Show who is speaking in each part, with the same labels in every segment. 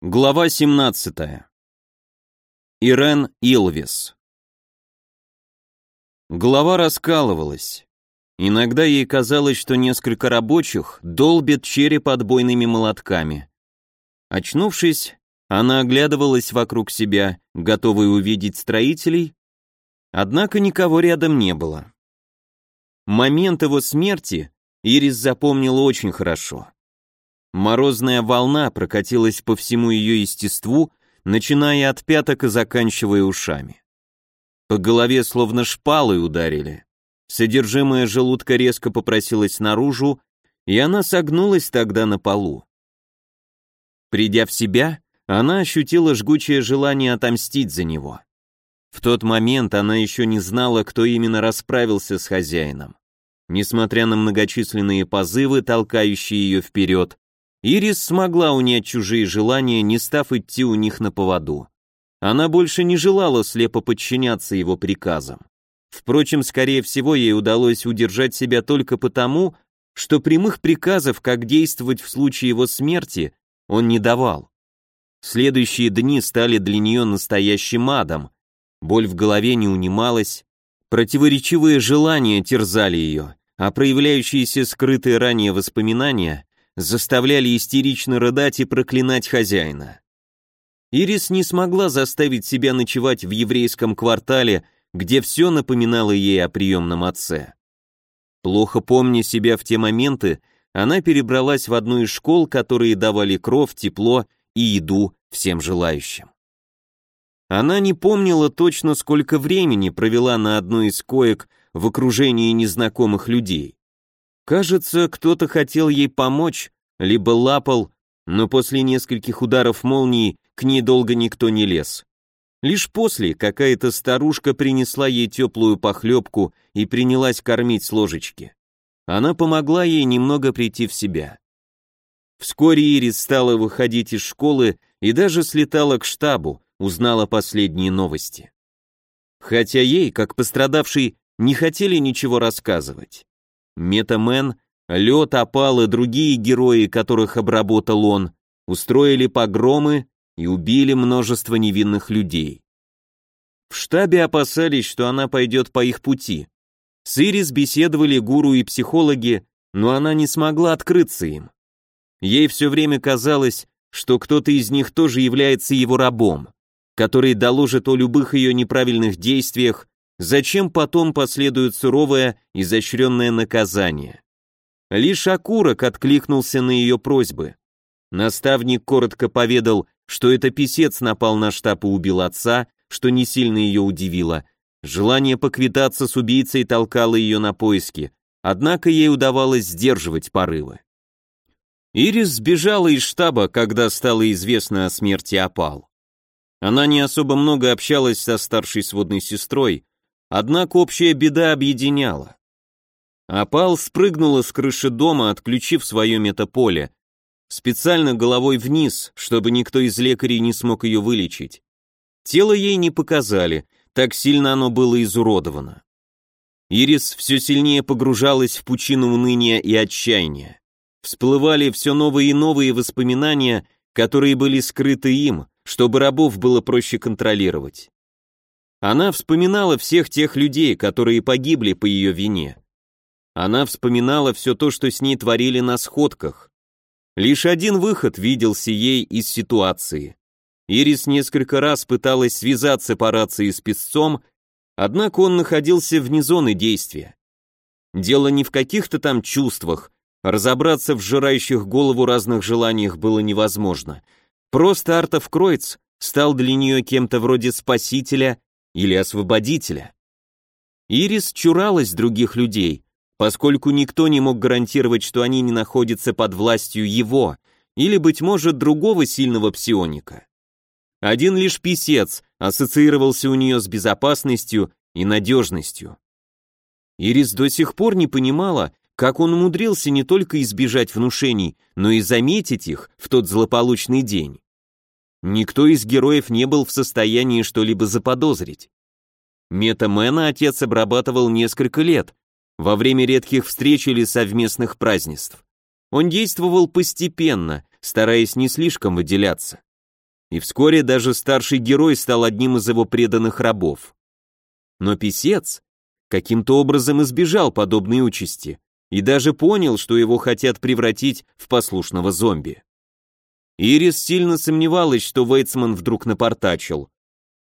Speaker 1: Глава 17. Ирен Илвис. Голова раскалывалась. Иногда ей казалось, что несколько рабочих долбят череп отбойными молотками. Очнувшись, она оглядывалась вокруг себя, готовая увидеть строителей, однако никого рядом не было. Момент его смерти Ирис запомнила очень хорошо. Морозная волна прокатилась по всему ее естеству, начиная от пяток и заканчивая ушами. По голове словно шпалой ударили. Содержимое желудка резко попросилось наружу, и она согнулась тогда на полу. Придя в себя, она ощутила жгучее желание отомстить за него. В тот момент она еще не знала, кто именно расправился с хозяином. Несмотря на многочисленные позывы, толкающие ее вперед, Ирис смогла унять чужие желания, не став идти у них на поводу. Она больше не желала слепо подчиняться его приказам. Впрочем, скорее всего, ей удалось удержать себя только потому, что прямых приказов, как действовать в случае его смерти, он не давал. Следующие дни стали для нее настоящим адом. Боль в голове не унималась, противоречивые желания терзали ее, а проявляющиеся скрытые ранее воспоминания заставляли истерично рыдать и проклинать хозяина. Ирис не смогла заставить себя ночевать в еврейском квартале, где все напоминало ей о приемном отце. Плохо помня себя в те моменты, она перебралась в одну из школ, которые давали кров, тепло и еду всем желающим. Она не помнила точно, сколько времени провела на одной из коек в окружении незнакомых людей. Кажется, кто-то хотел ей помочь, либо лапал, но после нескольких ударов молнии к ней долго никто не лез. Лишь после какая-то старушка принесла ей теплую похлебку и принялась кормить с ложечки. Она помогла ей немного прийти в себя. Вскоре Ирис стала выходить из школы и даже слетала к штабу, узнала последние новости. Хотя ей, как пострадавшей, не хотели ничего рассказывать. Метамен, Лед, Опал и другие герои, которых обработал он, устроили погромы и убили множество невинных людей. В штабе опасались, что она пойдет по их пути. С Ирис беседовали гуру и психологи, но она не смогла открыться им. Ей все время казалось, что кто-то из них тоже является его рабом, который доложит о любых ее неправильных действиях Зачем потом последует суровое, изощренное наказание? Лишь окурок откликнулся на ее просьбы. Наставник коротко поведал, что это писец напал на штаб и убил отца, что не сильно ее удивило. Желание поквитаться с убийцей толкало ее на поиски, однако ей удавалось сдерживать порывы. Ирис сбежала из штаба, когда стало известно о смерти Апал. Она не особо много общалась со старшей сводной сестрой, Однако общая беда объединяла. Апал спрыгнула с крыши дома, отключив свое метаполе, специально головой вниз, чтобы никто из лекарей не смог ее вылечить. Тело ей не показали, так сильно оно было изуродовано. Ирис все сильнее погружалась в пучину уныния и отчаяния. Всплывали все новые и новые воспоминания, которые были скрыты им, чтобы рабов было проще контролировать. Она вспоминала всех тех людей, которые погибли по ее вине. Она вспоминала все то, что с ней творили на сходках. Лишь один выход виделся ей из ситуации. Ирис несколько раз пыталась связаться по рации с песцом, однако он находился вне зоны действия. Дело не в каких-то там чувствах, разобраться в сжирающих голову разных желаниях было невозможно. Просто Артов Кройц стал для нее кем-то вроде спасителя или освободителя. Ирис чуралась других людей, поскольку никто не мог гарантировать, что они не находятся под властью его, или, быть может, другого сильного псионика. Один лишь писец ассоциировался у нее с безопасностью и надежностью. Ирис до сих пор не понимала, как он умудрился не только избежать внушений, но и заметить их в тот злополучный день. Никто из героев не был в состоянии что-либо заподозрить. Метамена отец обрабатывал несколько лет, во время редких встреч или совместных празднеств. Он действовал постепенно, стараясь не слишком выделяться. и вскоре даже старший герой стал одним из его преданных рабов. Но писец каким-то образом избежал подобной участи и даже понял, что его хотят превратить в послушного зомби. Ирис сильно сомневалась, что Вейцман вдруг напортачил.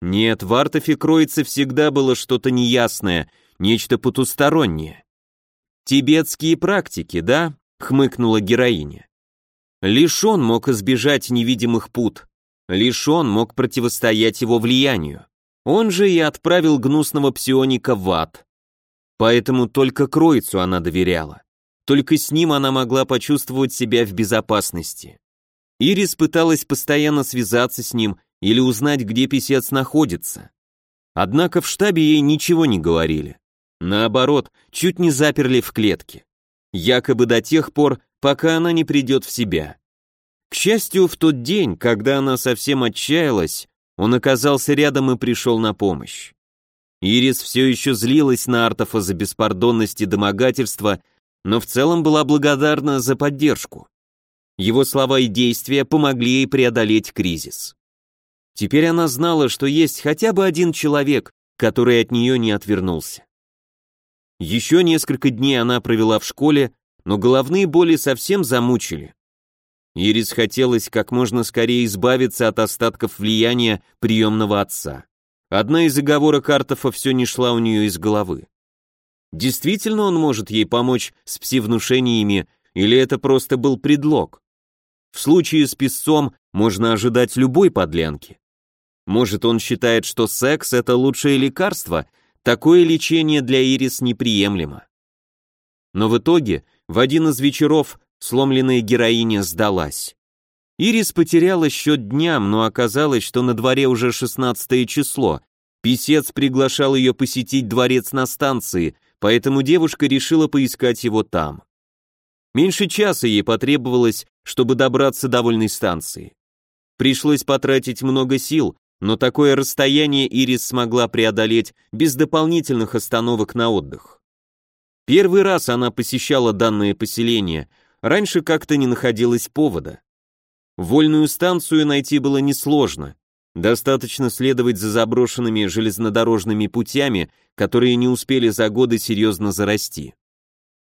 Speaker 1: Нет, в Артофе кроется всегда было что-то неясное, нечто потустороннее. «Тибетские практики, да?» — хмыкнула героиня. Лишь он мог избежать невидимых пут, лишь он мог противостоять его влиянию. Он же и отправил гнусного псионика в ад. Поэтому только Кройцу она доверяла. Только с ним она могла почувствовать себя в безопасности. Ирис пыталась постоянно связаться с ним или узнать, где писец находится. Однако в штабе ей ничего не говорили. Наоборот, чуть не заперли в клетке. Якобы до тех пор, пока она не придет в себя. К счастью, в тот день, когда она совсем отчаялась, он оказался рядом и пришел на помощь. Ирис все еще злилась на Артофа за беспардонность и домогательство, но в целом была благодарна за поддержку. Его слова и действия помогли ей преодолеть кризис. Теперь она знала, что есть хотя бы один человек, который от нее не отвернулся. Еще несколько дней она провела в школе, но головные боли совсем замучили. Ирис хотелось как можно скорее избавиться от остатков влияния приемного отца. Одна из оговорок Артофа все не шла у нее из головы. Действительно он может ей помочь с псивнушениями, или это просто был предлог? В случае с песцом можно ожидать любой подлянки. Может, он считает, что секс — это лучшее лекарство, такое лечение для Ирис неприемлемо. Но в итоге, в один из вечеров, сломленная героиня сдалась. Ирис потеряла счет дням, но оказалось, что на дворе уже 16 число. Писец приглашал ее посетить дворец на станции, поэтому девушка решила поискать его там. Меньше часа ей потребовалось, чтобы добраться до вольной станции. Пришлось потратить много сил, но такое расстояние Ирис смогла преодолеть без дополнительных остановок на отдых. Первый раз она посещала данное поселение, раньше как-то не находилось повода. Вольную станцию найти было несложно. Достаточно следовать за заброшенными железнодорожными путями, которые не успели за годы серьезно зарасти.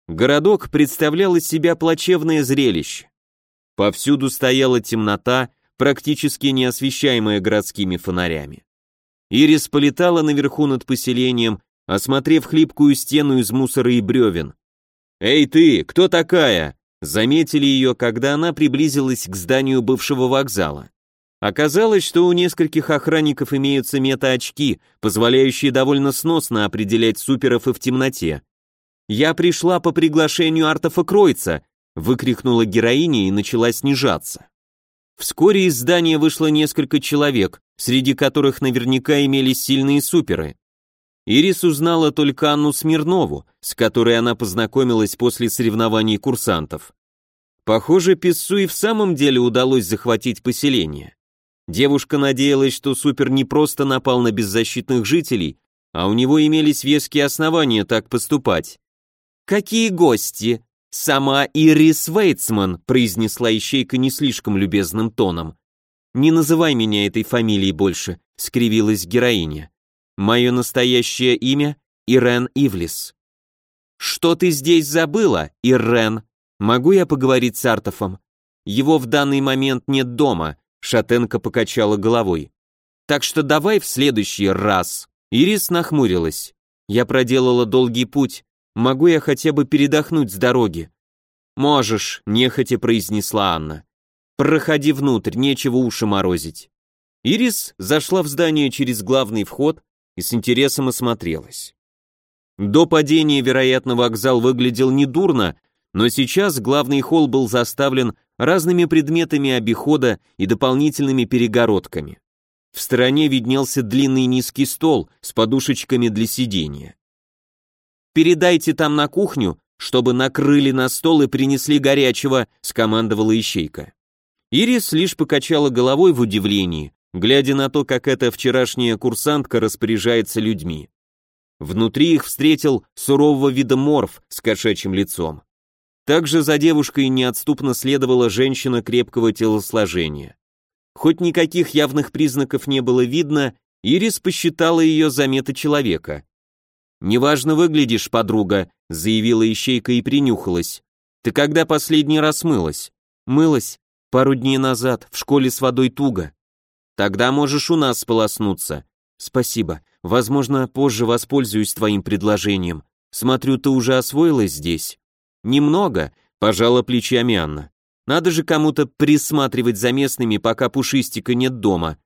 Speaker 1: Городок представлял из себя плачевное зрелище. Повсюду стояла темнота, практически не освещаемая городскими фонарями. Ирис полетала наверху над поселением, осмотрев хлипкую стену из мусора и бревен. «Эй ты, кто такая?» Заметили ее, когда она приблизилась к зданию бывшего вокзала. Оказалось, что у нескольких охранников имеются мета-очки, позволяющие довольно сносно определять суперов и в темноте. «Я пришла по приглашению Артофа Кройца», выкрикнула героиня и начала снижаться. Вскоре из здания вышло несколько человек, среди которых наверняка имелись сильные суперы. Ирис узнала только Анну Смирнову, с которой она познакомилась после соревнований курсантов. Похоже, Писсу и в самом деле удалось захватить поселение. Девушка надеялась, что супер не просто напал на беззащитных жителей, а у него имелись веские основания так поступать. «Какие гости!» «Сама Ирис Вейтсман», — произнесла ищейка не слишком любезным тоном. «Не называй меня этой фамилией больше», — скривилась героиня. «Мое настоящее имя — Ирен Ивлис». «Что ты здесь забыла, Ирен? Могу я поговорить с Артофом? Его в данный момент нет дома», — Шатенко покачала головой. «Так что давай в следующий раз». Ирис нахмурилась. «Я проделала долгий путь, Могу я хотя бы передохнуть с дороги?» «Можешь», — нехотя произнесла Анна. «Проходи внутрь, нечего уши морозить». Ирис зашла в здание через главный вход и с интересом осмотрелась. До падения, вероятно, вокзал выглядел недурно, но сейчас главный холл был заставлен разными предметами обихода и дополнительными перегородками. В стороне виднелся длинный низкий стол с подушечками для сидения. Передайте там на кухню, чтобы накрыли на стол и принесли горячего», — скомандовала ищейка. Ирис лишь покачала головой в удивлении, глядя на то, как эта вчерашняя курсантка распоряжается людьми. Внутри их встретил сурового вида морф с кошачьим лицом. Также за девушкой неотступно следовала женщина крепкого телосложения. Хоть никаких явных признаков не было видно, Ирис посчитала ее за мета-человека. «Неважно выглядишь, подруга», — заявила ищейка и принюхалась. «Ты когда последний раз мылась?» «Мылась. Пару дней назад. В школе с водой туго». «Тогда можешь у нас сполоснуться». «Спасибо. Возможно, позже воспользуюсь твоим предложением. Смотрю, ты уже освоилась здесь». «Немного», — пожала плечами Анна. «Надо же кому-то присматривать за местными, пока Пушистика нет дома».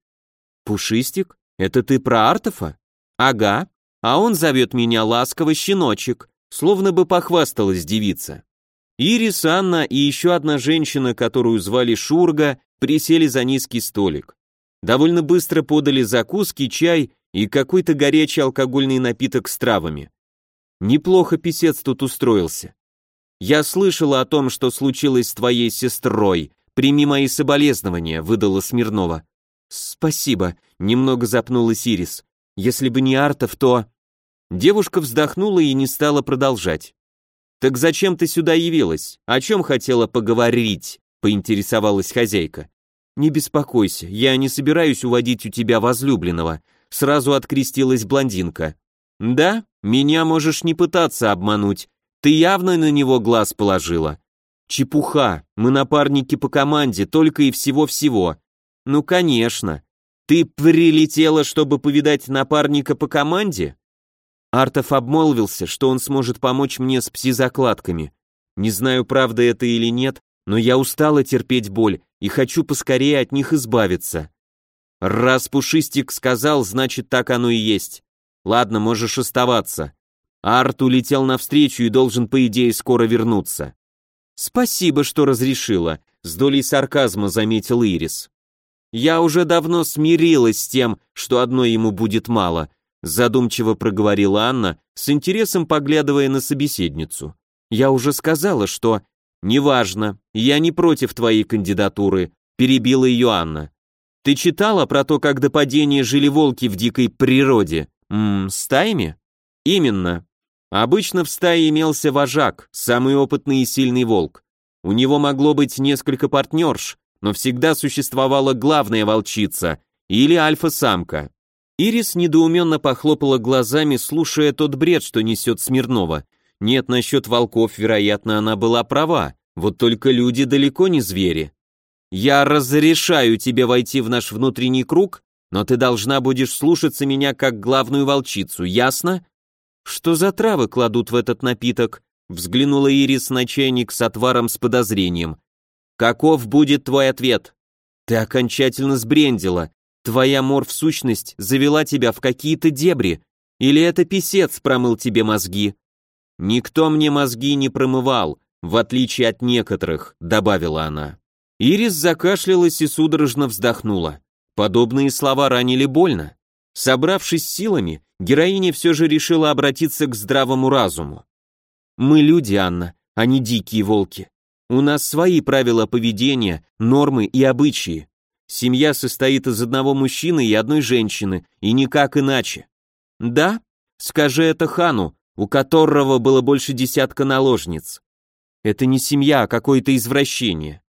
Speaker 1: «Пушистик? Это ты про Артофа?» «Ага. А он зовет меня ласково щеночек», словно бы похвасталась девица. Ирис, Анна и еще одна женщина, которую звали Шурга, присели за низкий столик. Довольно быстро подали закуски, чай и какой-то горячий алкогольный напиток с травами. Неплохо писец тут устроился. Я слышала о том, что случилось с твоей сестрой. Прими мои соболезнования, выдала Смирнова. Спасибо, немного запнулась Ирис. Если бы не Артов, то... Девушка вздохнула и не стала продолжать. «Так зачем ты сюда явилась? О чем хотела поговорить?» — поинтересовалась хозяйка. «Не беспокойся, я не собираюсь уводить у тебя возлюбленного», — сразу открестилась блондинка. «Да, меня можешь не пытаться обмануть, ты явно на него глаз положила». «Чепуха, мы напарники по команде, только и всего-всего». «Ну, конечно. Ты прилетела, чтобы повидать напарника по команде?» Артов обмолвился, что он сможет помочь мне с пси-закладками. Не знаю, правда это или нет, но я устала терпеть боль и хочу поскорее от них избавиться. Раз Пушистик сказал, значит так оно и есть. Ладно, можешь оставаться. Арт улетел навстречу и должен, по идее, скоро вернуться. Спасибо, что разрешила, с долей сарказма заметил Ирис. Я уже давно смирилась с тем, что одной ему будет мало, задумчиво проговорила Анна, с интересом поглядывая на собеседницу. Я уже сказала, что «Неважно, я не против твоей кандидатуры», — перебила ее Анна. «Ты читала про то, как до падения жили волки в дикой природе? Ммм, стаями?» «Именно. Обычно в стае имелся вожак, самый опытный и сильный волк. У него могло быть несколько партнерш, но всегда существовала главная волчица или альфа-самка. Ирис недоуменно похлопала глазами, слушая тот бред, что несет Смирнова. Нет, насчет волков, вероятно, она была права, вот только люди далеко не звери. Я разрешаю тебе войти в наш внутренний круг, но ты должна будешь слушаться меня как главную волчицу, ясно? Что за травы кладут в этот напиток? Взглянула Ирис на чайник с отваром с подозрением. Каков будет твой ответ? Ты окончательно сбрендила. Твоя морф-сущность завела тебя в какие-то дебри. Или это писец промыл тебе мозги? «Никто мне мозги не промывал, в отличие от некоторых», — добавила она. Ирис закашлялась и судорожно вздохнула. Подобные слова ранили больно. Собравшись силами, героиня все же решила обратиться к здравому разуму. «Мы люди, Анна, а не дикие волки. У нас свои правила поведения, нормы и обычаи. Семья состоит из одного мужчины и одной женщины, и никак иначе. Да? Скажи это хану, у которого было больше десятка наложниц. Это не семья, а какое-то извращение.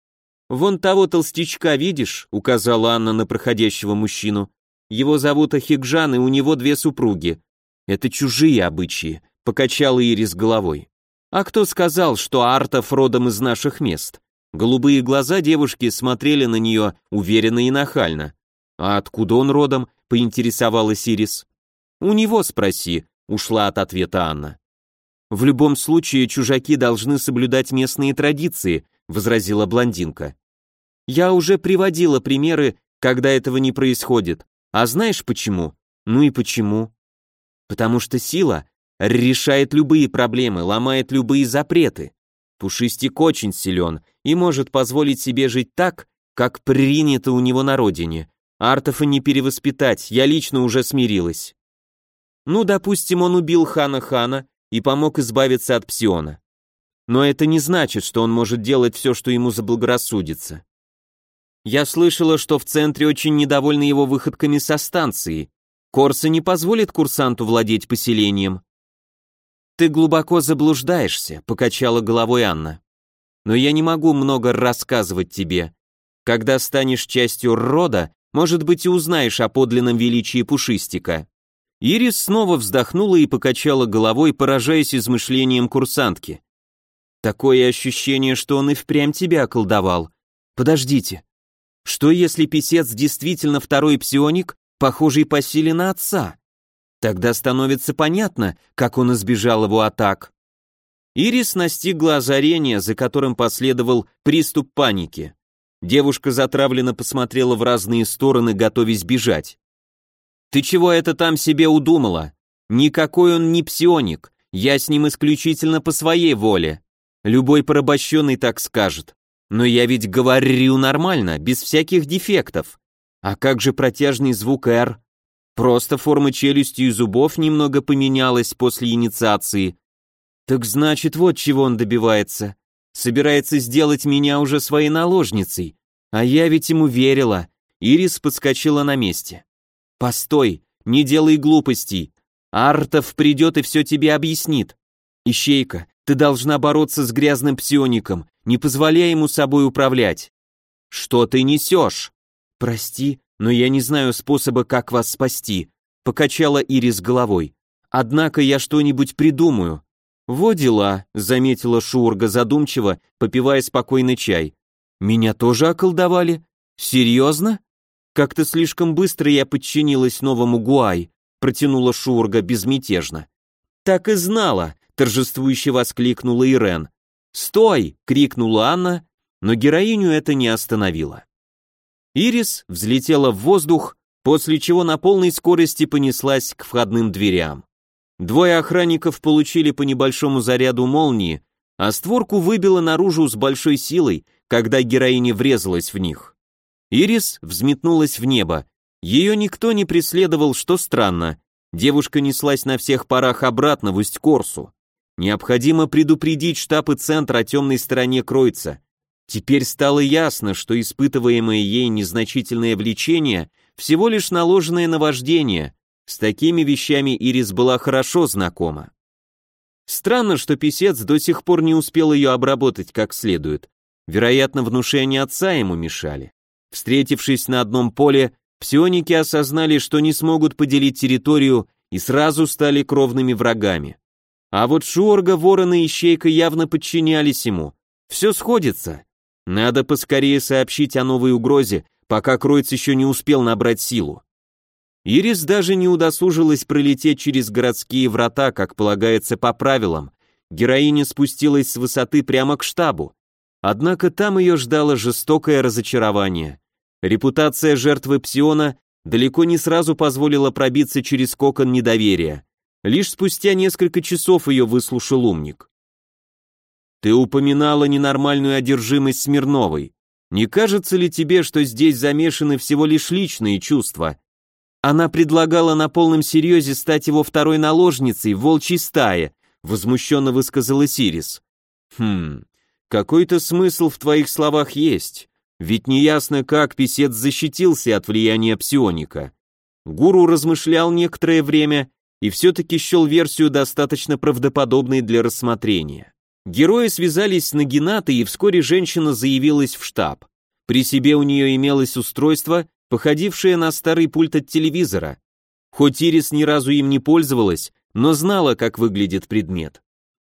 Speaker 1: Вон того толстячка видишь, указала Анна на проходящего мужчину. Его зовут Ахикжан, и у него две супруги. Это чужие обычаи, покачала Ирис головой. А кто сказал, что Артов родом из наших мест? Голубые глаза девушки смотрели на нее уверенно и нахально. А откуда он родом? поинтересовалась Ирис. У него спроси, ушла от ответа Анна. В любом случае чужаки должны соблюдать местные традиции, возразила блондинка. Я уже приводила примеры, когда этого не происходит. А знаешь почему? Ну и почему? Потому что сила решает любые проблемы, ломает любые запреты. Пушистик очень силен и может позволить себе жить так, как принято у него на родине. Артофа не перевоспитать, я лично уже смирилась. Ну, допустим, он убил хана Хана и помог избавиться от Псиона. Но это не значит, что он может делать все, что ему заблагорассудится. Я слышала, что в центре очень недовольны его выходками со станции. Корса не позволит курсанту владеть поселением. Ты глубоко заблуждаешься, покачала головой Анна. Но я не могу много рассказывать тебе. Когда станешь частью рода, может быть, и узнаешь о подлинном величии Пушистика». Ирис снова вздохнула и покачала головой, поражаясь измышлением курсантки. «Такое ощущение, что он и впрямь тебя околдовал. Подождите. Что если писец действительно второй псионик, похожий по силе на отца? Тогда становится понятно, как он избежал его атак». Ирис настигла озарение, за которым последовал приступ паники. Девушка затравленно посмотрела в разные стороны, готовясь бежать. «Ты чего это там себе удумала? Никакой он не псионик, я с ним исключительно по своей воле. Любой порабощенный так скажет. Но я ведь говорю нормально, без всяких дефектов. А как же протяжный звук «Р»? Просто форма челюсти и зубов немного поменялась после инициации. Так значит, вот чего он добивается. Собирается сделать меня уже своей наложницей. А я ведь ему верила. Ирис подскочила на месте. Постой, не делай глупостей. Артов придет и все тебе объяснит. Ищейка, ты должна бороться с грязным псиоником, не позволяя ему собой управлять. Что ты несешь? Прости, но я не знаю способа, как вас спасти, покачала Ирис головой. Однако я что-нибудь придумаю. «Во дела», — заметила Шурга задумчиво, попивая спокойный чай. «Меня тоже околдовали? Серьезно?» «Как-то слишком быстро я подчинилась новому Гуай», — протянула Шурга безмятежно. «Так и знала», — торжествующе воскликнула Ирен. «Стой!» — крикнула Анна, но героиню это не остановило. Ирис взлетела в воздух, после чего на полной скорости понеслась к входным дверям. Двое охранников получили по небольшому заряду молнии, а створку выбило наружу с большой силой, когда героиня врезалась в них. Ирис взметнулась в небо. Ее никто не преследовал, что странно. Девушка неслась на всех парах обратно в Усть-Корсу. Необходимо предупредить штаб и центр о темной стороне Кройца. Теперь стало ясно, что испытываемое ей незначительное влечение всего лишь наложенное наваждение, с такими вещами Ирис была хорошо знакома. Странно, что писец до сих пор не успел ее обработать как следует. Вероятно, внушения отца ему мешали. Встретившись на одном поле, псионики осознали, что не смогут поделить территорию и сразу стали кровными врагами. А вот Шуорга, Ворон и Ищейка явно подчинялись ему. Все сходится. Надо поскорее сообщить о новой угрозе, пока Кройц еще не успел набрать силу. Ирис даже не удосужилась пролететь через городские врата, как полагается по правилам. Героиня спустилась с высоты прямо к штабу. Однако там ее ждало жестокое разочарование. Репутация жертвы Псиона далеко не сразу позволила пробиться через кокон недоверия. Лишь спустя несколько часов ее выслушал умник. «Ты упоминала ненормальную одержимость Смирновой. Не кажется ли тебе, что здесь замешаны всего лишь личные чувства?» Она предлагала на полном серьезе стать его второй наложницей в волчьей стае, возмущенно высказала Сирис. Хм, какой-то смысл в твоих словах есть, ведь неясно, как писец защитился от влияния псионика. Гуру размышлял некоторое время и все-таки счел версию достаточно правдоподобной для рассмотрения. Герои связались с Нагинатой, и вскоре женщина заявилась в штаб. При себе у нее имелось устройство, походившее на старый пульт от телевизора. Хоть Ирис ни разу им не пользовалась, но знала, как выглядит предмет.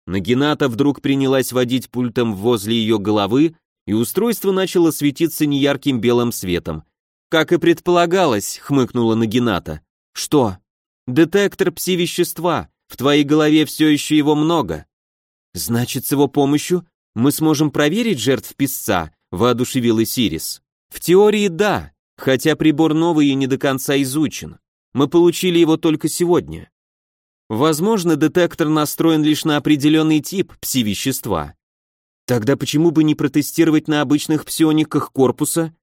Speaker 1: Нагината вдруг принялась водить пультом возле ее головы, и устройство начало светиться неярким белым светом. «Как и предполагалось», — хмыкнула Нагината. «Что?» «Детектор пси-вещества. В твоей голове все еще его много». «Значит, с его помощью мы сможем проверить жертв писца», — воодушевилась Ирис. «В теории да, хотя прибор новый и не до конца изучен. Мы получили его только сегодня. Возможно, детектор настроен лишь на определенный тип пси-вещества. Тогда почему бы не протестировать на обычных псиониках корпуса?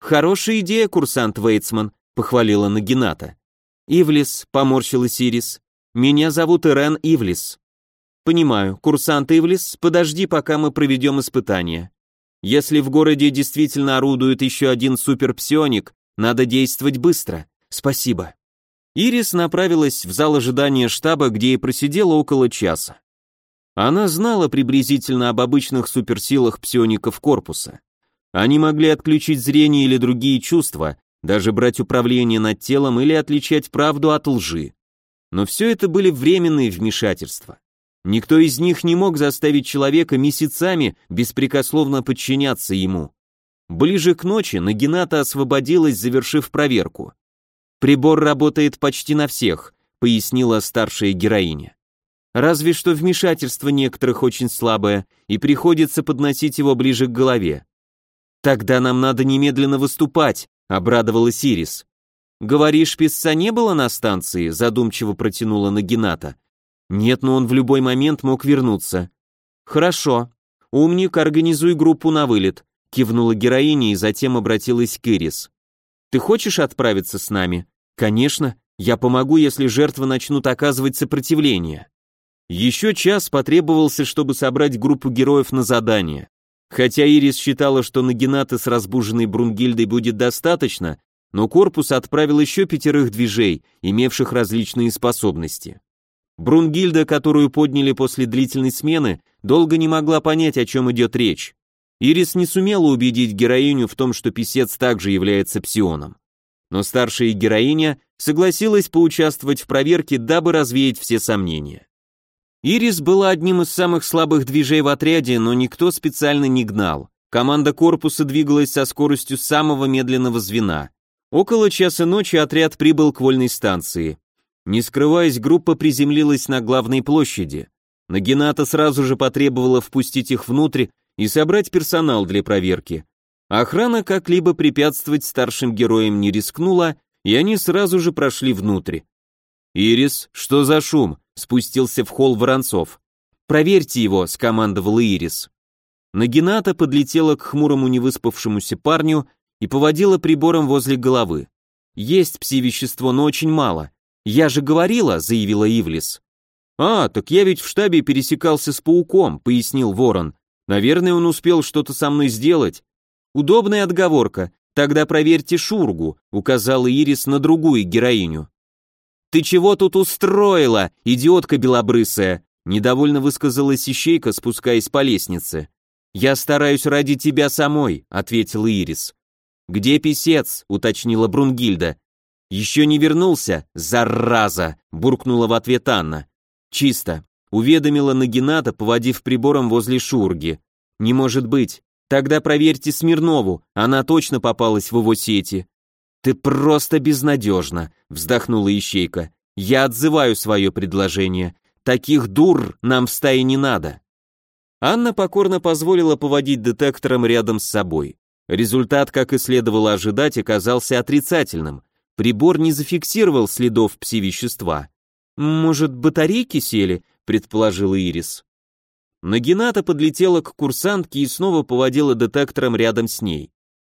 Speaker 1: Хорошая идея, курсант Вейтсман, похвалила Нагината. Ивлис, поморщила Сирис. Меня зовут Ирен Ивлис. Понимаю, курсант Ивлис, подожди, пока мы проведем испытание. Если в городе действительно орудует еще один суперпсионик, надо действовать быстро. Спасибо. Ирис направилась в зал ожидания штаба, где и просидела около часа. Она знала приблизительно об обычных суперсилах псиоников корпуса. Они могли отключить зрение или другие чувства, даже брать управление над телом или отличать правду от лжи. Но все это были временные вмешательства. Никто из них не мог заставить человека месяцами беспрекословно подчиняться ему. Ближе к ночи Нагината освободилась, завершив проверку. «Прибор работает почти на всех», — пояснила старшая героиня. «Разве что вмешательство некоторых очень слабое, и приходится подносить его ближе к голове. Тогда нам надо немедленно выступать, обрадовалась Ирис. Говоришь, писца не было на станции, задумчиво протянула Нагината. Нет, но он в любой момент мог вернуться. Хорошо. Умник, организуй группу на вылет, кивнула героиня и затем обратилась к Ирис. Ты хочешь отправиться с нами? Конечно, я помогу, если жертвы начнут оказывать сопротивление. Еще час потребовался, чтобы собрать группу героев на задание. Хотя Ирис считала, что Нагинаты с разбуженной Брунгильдой будет достаточно, но корпус отправил еще пятерых движей, имевших различные способности. Брунгильда, которую подняли после длительной смены, долго не могла понять, о чем идет речь. Ирис не сумела убедить героиню в том, что писец также является псионом. Но старшая героиня согласилась поучаствовать в проверке, дабы развеять все сомнения. Ирис была одним из самых слабых движей в отряде, но никто специально не гнал. Команда корпуса двигалась со скоростью самого медленного звена. Около часа ночи отряд прибыл к вольной станции. Не скрываясь, группа приземлилась на главной площади. Нагината сразу же потребовала впустить их внутрь и собрать персонал для проверки. Охрана как-либо препятствовать старшим героям не рискнула, и они сразу же прошли внутрь. «Ирис, что за шум?» спустился в холл Воронцов. «Проверьте его», — скомандовал Ирис. Нагината подлетела к хмурому невыспавшемуся парню и поводила прибором возле головы. «Есть пси-вещество, но очень мало. Я же говорила», — заявила Ивлис. «А, так я ведь в штабе пересекался с пауком», — пояснил Ворон. «Наверное, он успел что-то со мной сделать». «Удобная отговорка. Тогда проверьте Шургу», — указала Ирис на другую героиню. «Ты чего тут устроила, идиотка белобрысая?» Недовольно высказалась ищейка, спускаясь по лестнице. «Я стараюсь ради тебя самой», — ответила Ирис. «Где писец?» — уточнила Брунгильда. «Еще не вернулся, зараза!» — буркнула в ответ Анна. «Чисто», — уведомила Нагината, поводив прибором возле Шурги. «Не может быть. Тогда проверьте Смирнову, она точно попалась в его сети. «Ты просто безнадежна», — вздохнула ищейка. «Я отзываю свое предложение. Таких дур нам в стае не надо». Анна покорно позволила поводить детектором рядом с собой. Результат, как и следовало ожидать, оказался отрицательным. Прибор не зафиксировал следов пси-вещества. «Может, батарейки сели?» — предположила Ирис. Нагината подлетела к курсантке и снова поводила детектором рядом с ней.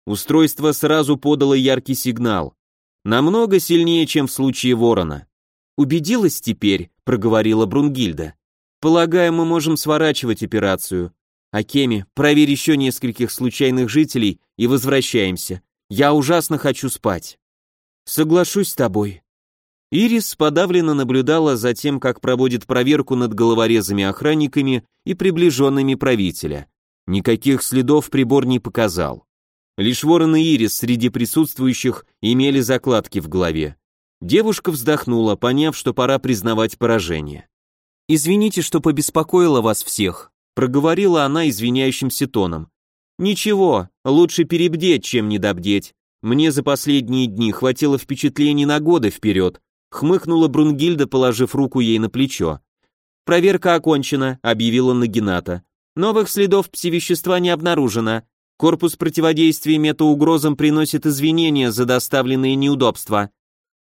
Speaker 1: Устройство сразу подало яркий сигнал. Намного сильнее, чем в случае ворона. «Убедилась теперь», — проговорила Брунгильда. «Полагаю, мы можем сворачивать операцию. Акеми, проверь еще нескольких случайных жителей и возвращаемся. Я ужасно хочу спать». «Соглашусь с тобой». Ирис подавленно наблюдала за тем, как проводит проверку над головорезами-охранниками и приближенными правителя. Никаких следов прибор не показал. Лишь ворон и Ирис среди присутствующих имели закладки в голове. Девушка вздохнула, поняв, что пора признавать поражение. «Извините, что побеспокоила вас всех», — проговорила она извиняющимся тоном. «Ничего, лучше перебдеть, чем недобдеть. Мне за последние дни хватило впечатлений на годы вперед», — хмыкнула Брунгильда, положив руку ей на плечо. «Проверка окончена», — объявила Нагината. «Новых следов псивещества не обнаружено. Корпус противодействия метаугрозам приносит извинения за доставленные неудобства.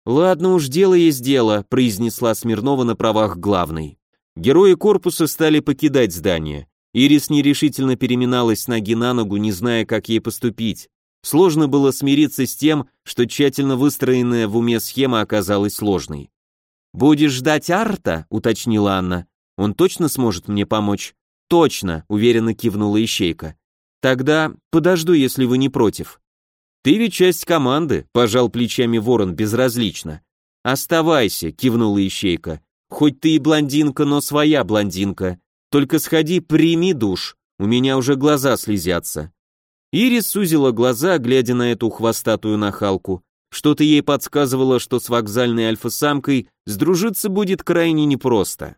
Speaker 1: Ладно уж, дело есть дело, произнесла Смирнова на правах главной. Герои корпуса стали покидать здание. Ирис нерешительно переминалась ноги на ногу, не зная, как ей поступить. Сложно было смириться с тем, что тщательно выстроенная в уме схема оказалась сложной. «Будешь ждать Арта?» — уточнила Анна. «Он точно сможет мне помочь?» «Точно», — уверенно кивнула Ищейка. Тогда подожду, если вы не против. Ты ведь часть команды, пожал плечами Ворон безразлично. Оставайся, кивнула Ищейка. Хоть ты и блондинка, но своя блондинка. Только сходи, прими душ. У меня уже глаза слезятся. Ирис сузила глаза, глядя на эту хвостатую нахалку. Что-то ей подсказывало, что с вокзальной альфа-самкой сдружиться будет крайне непросто.